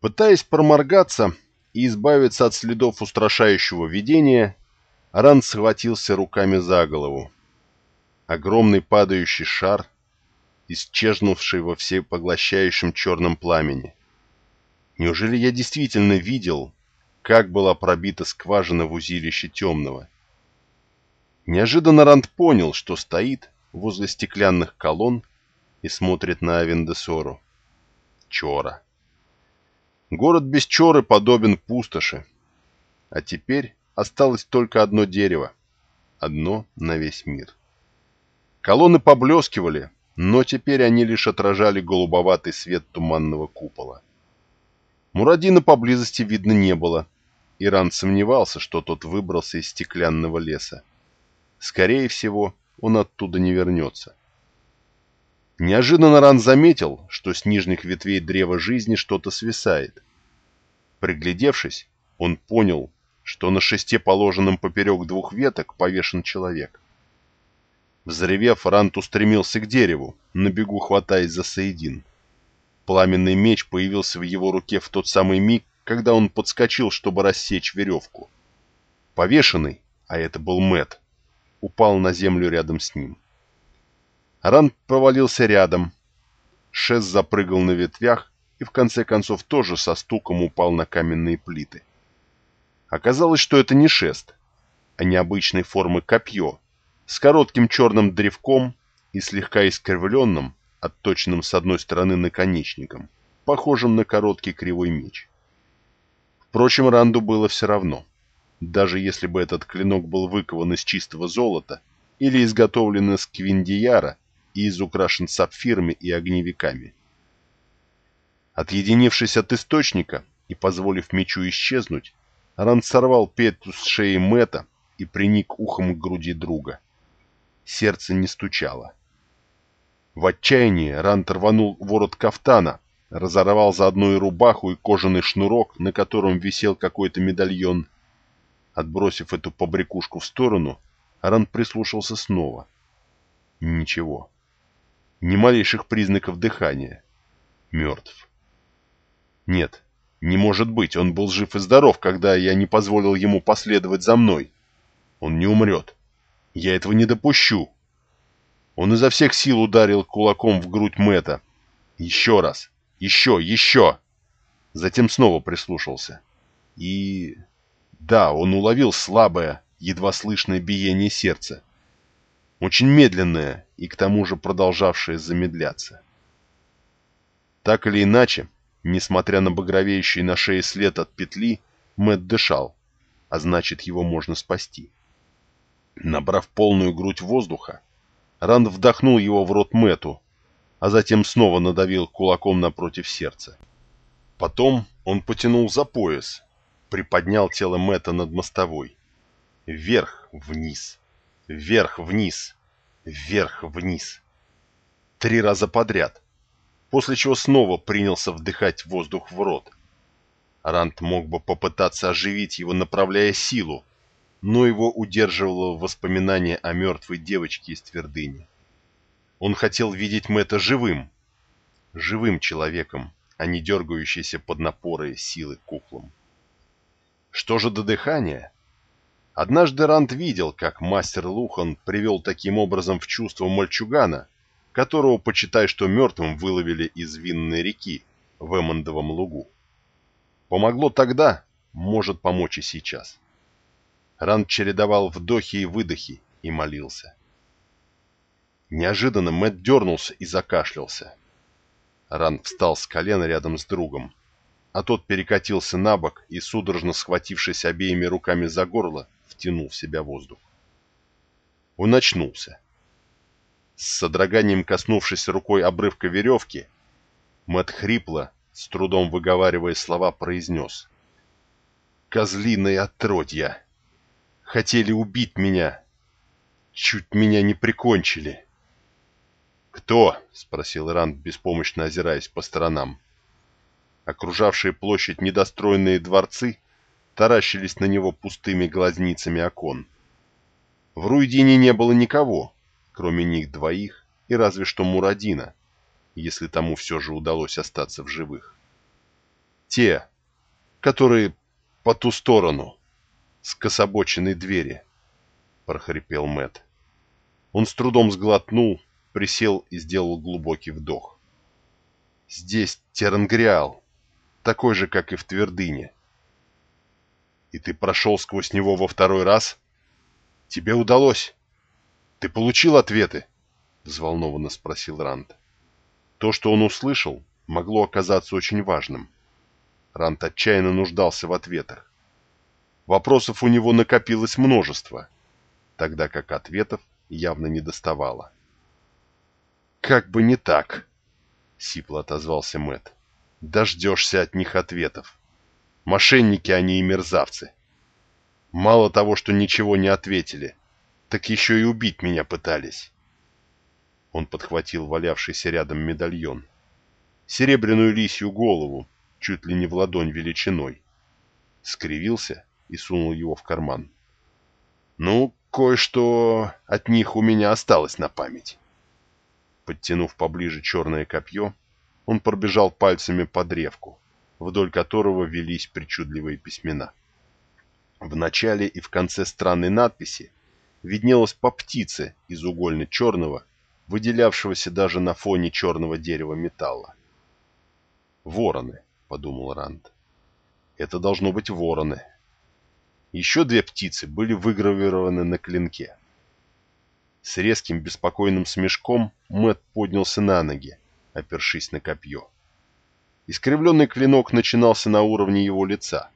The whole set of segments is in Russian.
Пытаясь проморгаться и избавиться от следов устрашающего видения, Ран схватился руками за голову. Огромный падающий шар, исчезнувший во всепоглощающем черном пламени. Неужели я действительно видел, как была пробита скважина в узилище темного? Неожиданно Ранд понял, что стоит возле стеклянных колонн и смотрит на Авендесору. Чора. Город без Чоры подобен пустоши. А теперь осталось только одно дерево. Одно на весь мир. Колонны поблескивали, но теперь они лишь отражали голубоватый свет туманного купола. Мурадина поблизости видно не было. Иран сомневался, что тот выбрался из стеклянного леса. Скорее всего, он оттуда не вернется. Неожиданно Ран заметил, что с нижних ветвей древа жизни что-то свисает. Приглядевшись, он понял, что на шесте, положенном поперек двух веток, повешен человек. Взревев, Рант устремился к дереву, на бегу хватаясь за Саидин. Пламенный меч появился в его руке в тот самый миг, когда он подскочил, чтобы рассечь веревку. Повешенный, а это был Мэт, упал на землю рядом с ним. Ран повалился рядом. Шес запрыгал на ветвях и в конце концов тоже со стуком упал на каменные плиты. Оказалось, что это не шест, а необычной формы копье с коротким черным древком и слегка искривленным, отточенным с одной стороны наконечником, похожим на короткий кривой меч. Впрочем, Ранду было все равно даже если бы этот клинок был выкован из чистого золота или изготовлен из квиндияра и изукрашен сапфирами и огневиками. Отъединившись от источника и позволив мечу исчезнуть, Ранд сорвал петлю с шеи Мэта и приник ухом к груди друга. Сердце не стучало. В отчаянии Ранд рванул ворот кафтана, разорвал заодно и рубаху, и кожаный шнурок, на котором висел какой-то медальон, Отбросив эту побрякушку в сторону, Аран прислушался снова. Ничего. Ни малейших признаков дыхания. Мертв. Нет, не может быть, он был жив и здоров, когда я не позволил ему последовать за мной. Он не умрет. Я этого не допущу. Он изо всех сил ударил кулаком в грудь Мэта. Еще раз. Еще, еще. Затем снова прислушался. И... Да, он уловил слабое, едва слышное биение сердца. Очень медленное и к тому же продолжавшее замедляться. Так или иначе, несмотря на багровеющий на шее след от петли, Мэтт дышал, а значит его можно спасти. Набрав полную грудь воздуха, Ранд вдохнул его в рот Мэту, а затем снова надавил кулаком напротив сердца. Потом он потянул за пояс, приподнял тело Мэтта над мостовой. Вверх, вниз, вверх, вниз, вверх, вниз. Три раза подряд, после чего снова принялся вдыхать воздух в рот. Рант мог бы попытаться оживить его, направляя силу, но его удерживало воспоминание о мертвой девочке из твердыни. Он хотел видеть Мэтта живым, живым человеком, а не дергающейся под напорой силы куклам. Что же до дыхания? Однажды Рант видел, как мастер Лухан привел таким образом в чувство мальчугана, которого, почитай, что мертвым выловили из винной реки в Эммондовом лугу. Помогло тогда, может помочь и сейчас. Рант чередовал вдохи и выдохи и молился. Неожиданно Мэтт дернулся и закашлялся. Ран встал с колена рядом с другом а тот перекатился на бок и, судорожно схватившись обеими руками за горло, втянул в себя воздух. Он очнулся. С содроганием коснувшись рукой обрывка веревки, Мэтт хрипло, с трудом выговаривая слова, произнес. «Козлиное отродья! Хотели убить меня! Чуть меня не прикончили!» «Кто?» — спросил Ранд, беспомощно озираясь по сторонам. Окружавшие площадь недостроенные дворцы таращились на него пустыми глазницами окон. В Руидине не было никого, кроме них двоих и разве что Мурадина, если тому все же удалось остаться в живых. Те, которые по ту сторону, с кособоченной двери, — прохрипел Мэт. Он с трудом сглотнул, присел и сделал глубокий вдох. Здесь Терангриал, такой же, как и в Твердыне. И ты прошел сквозь него во второй раз? Тебе удалось? Ты получил ответы? Взволнованно спросил Ранд. То, что он услышал, могло оказаться очень важным. Ранд отчаянно нуждался в ответах. Вопросов у него накопилось множество, тогда как ответов явно не доставало. «Как бы не так!» — сипло отозвался Мэт. «Дождешься от них ответов. Мошенники они и мерзавцы. Мало того, что ничего не ответили, так еще и убить меня пытались». Он подхватил валявшийся рядом медальон. Серебряную лисью голову, чуть ли не в ладонь величиной. Скривился и сунул его в карман. «Ну, кое-что от них у меня осталось на память». Подтянув поближе черное копье, он пробежал пальцами по древку, вдоль которого велись причудливые письмена. В начале и в конце странной надписи виднелось по птице из угольно-черного, выделявшегося даже на фоне черного дерева металла. «Вороны», — подумал Ранд. «Это должно быть вороны». Еще две птицы были выгравированы на клинке. С резким беспокойным смешком Мэт поднялся на ноги, опершись на копье. Искривленный клинок начинался на уровне его лица.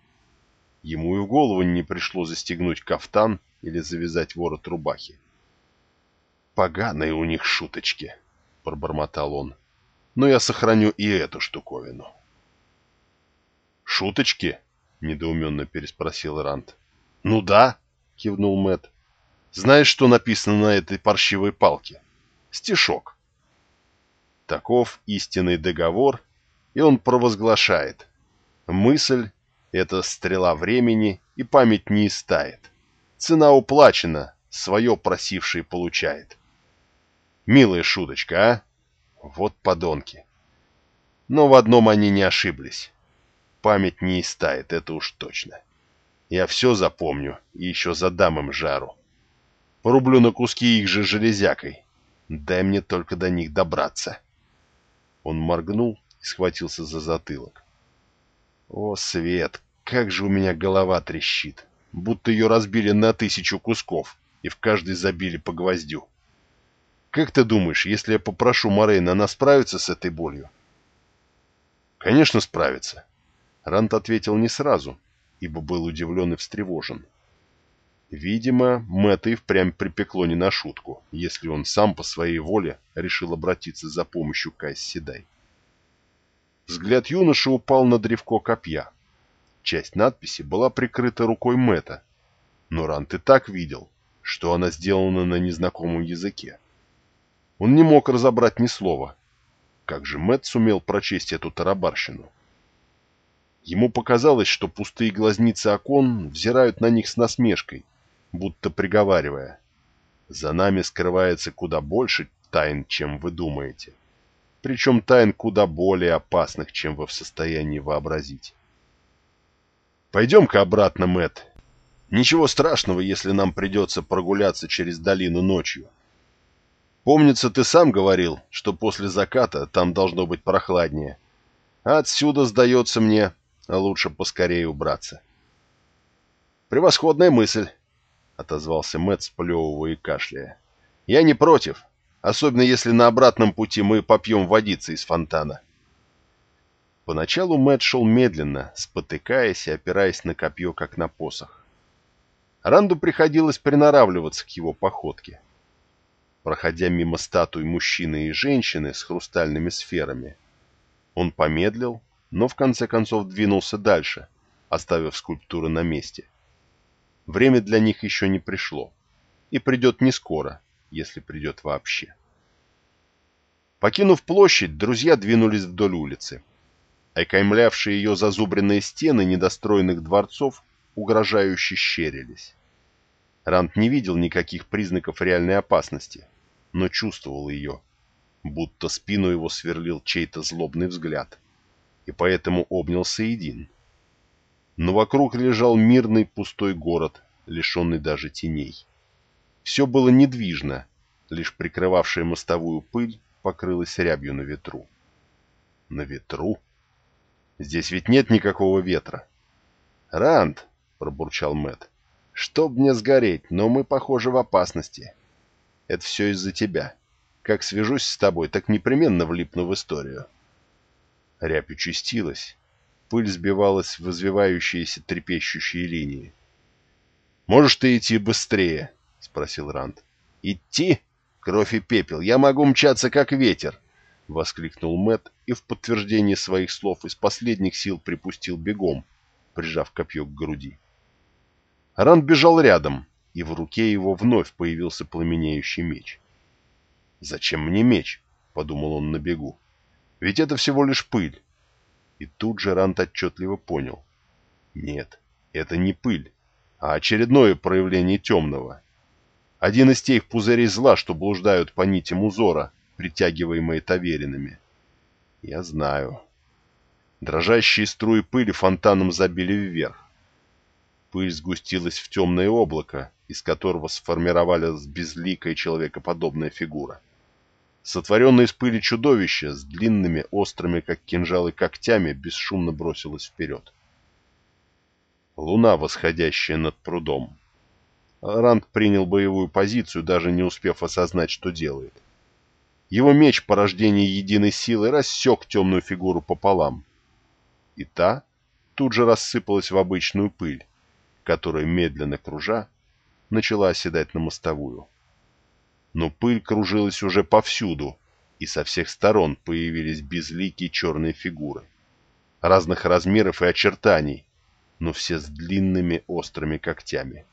Ему и в голову не пришло застегнуть кафтан или завязать ворот рубахи. «Поганые у них шуточки», — пробормотал он. «Но я сохраню и эту штуковину». «Шуточки?» — недоуменно переспросил Рант. «Ну да», — кивнул Мэт. Знаешь, что написано на этой паршивой палке? Стишок. Таков истинный договор, и он провозглашает. Мысль — это стрела времени, и память не истает. Цена уплачена, свое просивший получает. Милая шуточка, а? Вот подонки. Но в одном они не ошиблись. Память не истает, это уж точно. Я все запомню и еще задам им жару. Порублю на куски их же железякой. Дай мне только до них добраться. Он моргнул и схватился за затылок. О, Свет, как же у меня голова трещит. Будто ее разбили на тысячу кусков и в каждый забили по гвоздю. Как ты думаешь, если я попрошу Морейна, она справится с этой болью? Конечно, справится. Рант ответил не сразу, ибо был удивлен и встревожен. Видимо, Мэтта и впрямь припекло не на шутку, если он сам по своей воле решил обратиться за помощью к Айсседай. Взгляд юноши упал на древко копья. Часть надписи была прикрыта рукой Мэтта, но Рант и так видел, что она сделана на незнакомом языке. Он не мог разобрать ни слова. Как же Мэтт сумел прочесть эту тарабарщину? Ему показалось, что пустые глазницы окон взирают на них с насмешкой, будто приговаривая. За нами скрывается куда больше тайн, чем вы думаете. Причем тайн куда более опасных, чем вы в состоянии вообразить. Пойдем-ка обратно, Мэт. Ничего страшного, если нам придется прогуляться через долину ночью. Помнится, ты сам говорил, что после заката там должно быть прохладнее. А отсюда, сдается мне, лучше поскорее убраться. Превосходная мысль. — отозвался Мэтт, сплевывая и кашляя. «Я не против, особенно если на обратном пути мы попьем водицы из фонтана». Поначалу Мэтт шел медленно, спотыкаясь и опираясь на копье, как на посох. Ранду приходилось приноравливаться к его походке. Проходя мимо статуй мужчины и женщины с хрустальными сферами, он помедлил, но в конце концов двинулся дальше, оставив скульптуры на месте. Время для них еще не пришло. И придет не скоро, если придет вообще. Покинув площадь, друзья двинулись вдоль улицы. Окаймлявшие ее зазубренные стены недостроенных дворцов угрожающе щерились. Рант не видел никаких признаков реальной опасности, но чувствовал ее, будто спину его сверлил чей-то злобный взгляд. и поэтому обнял Саидин. Но вокруг лежал мирный пустой город, лишенный даже теней. Все было недвижно, лишь прикрывавшая мостовую пыль покрылась рябью на ветру. На ветру? Здесь ведь нет никакого ветра. «Ранд!» — пробурчал Мэт. «Чтоб мне сгореть, но мы, похоже, в опасности. Это все из-за тебя. Как свяжусь с тобой, так непременно влипну в историю». Рябь участилась. Пыль сбивалась в извивающиеся трепещущие линии. «Можешь ты идти быстрее?» — спросил Ранд. «Идти? Кровь и пепел. Я могу мчаться, как ветер!» — воскликнул Мэт и в подтверждение своих слов из последних сил припустил бегом, прижав копье к груди. Ранд бежал рядом, и в руке его вновь появился пламенеющий меч. «Зачем мне меч?» — подумал он на бегу. «Ведь это всего лишь пыль». И тут же Ранд отчетливо понял. «Нет, это не пыль, а очередное проявление темного. Один из тех пузырей зла, что блуждают по нитям узора, притягиваемые таверинами. Я знаю. Дрожащие струи пыли фонтаном забили вверх. Пыль сгустилась в темное облако, из которого сформировалась безликая человекоподобная фигура. Сотворенное из пыли чудовище с длинными, острыми, как кинжалы, когтями бесшумно бросилось вперед. Луна, восходящая над прудом. Ранд принял боевую позицию, даже не успев осознать, что делает. Его меч порождение единой силы рассек темную фигуру пополам. И та тут же рассыпалась в обычную пыль, которая, медленно кружа, начала оседать на мостовую. Но пыль кружилась уже повсюду, и со всех сторон появились безликие черные фигуры. Разных размеров и очертаний, но все с длинными острыми когтями.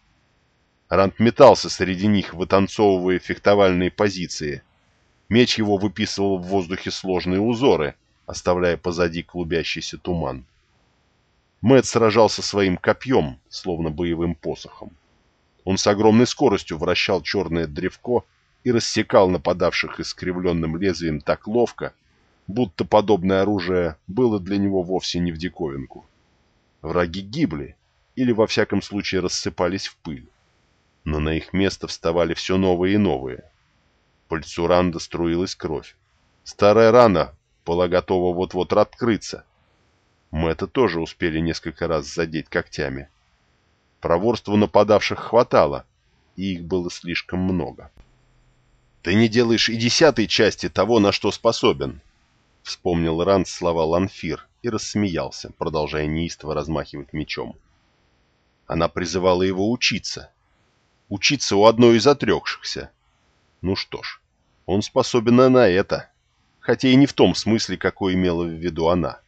Рант метался среди них, вытанцовывая фехтовальные позиции. Меч его выписывал в воздухе сложные узоры, оставляя позади клубящийся туман. Мэт сражался своим копьем, словно боевым посохом. Он с огромной скоростью вращал черное древко и рассекал нападавших искривленным лезвием так ловко, будто подобное оружие было для него вовсе не в диковинку. Враги гибли, или во всяком случае рассыпались в пыль. Но на их место вставали все новые и новые. По лицу Ранда струилась кровь. Старая рана была готова вот-вот открыться. Мэтта тоже успели несколько раз задеть когтями. Проворства нападавших хватало, и их было слишком много. «Ты не делаешь и десятой части того, на что способен», — вспомнил Ранд слова Ланфир и рассмеялся, продолжая неистово размахивать мечом. Она призывала его учиться. Учиться у одной из отрекшихся. Ну что ж, он способен на это, хотя и не в том смысле, какой имела в виду она.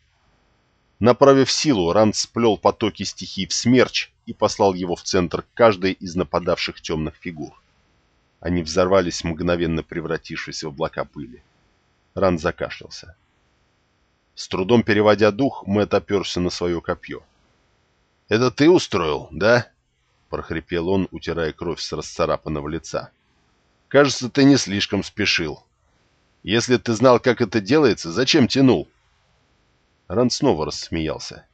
Направив силу, Ранд сплел потоки стихий в смерч и послал его в центр каждой из нападавших темных фигур. Они взорвались, мгновенно превратившись в облака пыли. Ранд закашлялся. С трудом переводя дух, Мэтт оперся на свое копье. «Это ты устроил, да?» — прохрипел он, утирая кровь с расцарапанного лица. «Кажется, ты не слишком спешил. Если ты знал, как это делается, зачем тянул?» Ранд снова рассмеялся.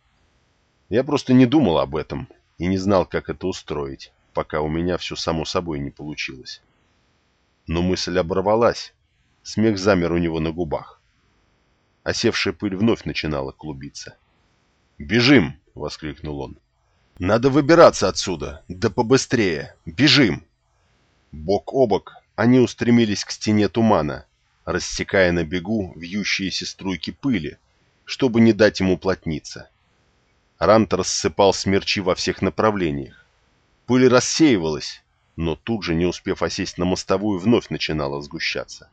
«Я просто не думал об этом и не знал, как это устроить, пока у меня все само собой не получилось». Но мысль оборвалась. Смех замер у него на губах. Осевшая пыль вновь начинала клубиться. «Бежим!» — воскликнул он. «Надо выбираться отсюда! Да побыстрее! Бежим!» Бок о бок они устремились к стене тумана, рассекая на бегу вьющиеся струйки пыли, чтобы не дать ему плотниться. Рант рассыпал смерчи во всех направлениях. Пыль рассеивалась, но тут же, не успев осесть на мостовую, вновь начинала сгущаться.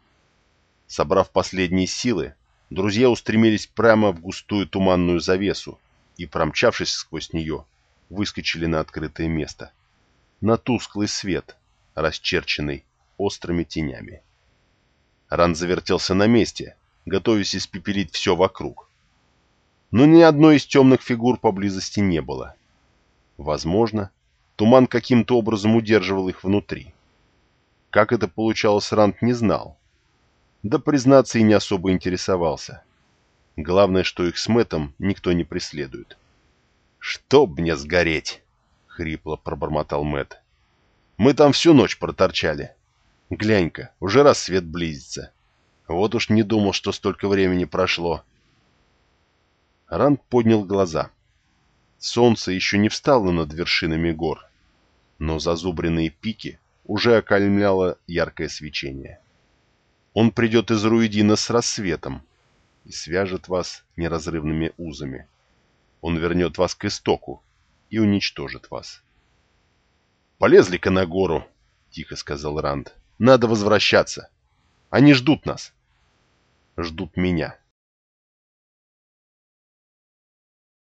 Собрав последние силы, друзья устремились прямо в густую туманную завесу и, промчавшись сквозь нее, выскочили на открытое место. На тусклый свет, расчерченный острыми тенями. Ран завертелся на месте, готовясь испепелить все вокруг. Но ни одной из темных фигур поблизости не было. Возможно, туман каким-то образом удерживал их внутри. Как это получалось, Рант не знал да, признаться, и не особо интересовался. Главное, что их с Мэттом никто не преследует. «Чтоб мне сгореть!» — хрипло пробормотал Мэтт. «Мы там всю ночь проторчали. Глянь-ка, уже рассвет близится. Вот уж не думал, что столько времени прошло». Ранд поднял глаза. Солнце еще не встало над вершинами гор, но зазубренные пики уже окаймляло яркое свечение. Он придет из Руидина с рассветом и свяжет вас неразрывными узами. Он вернет вас к истоку и уничтожит вас. «Полезли-ка на гору», — тихо сказал Ранд. «Надо возвращаться. Они ждут нас. Ждут меня».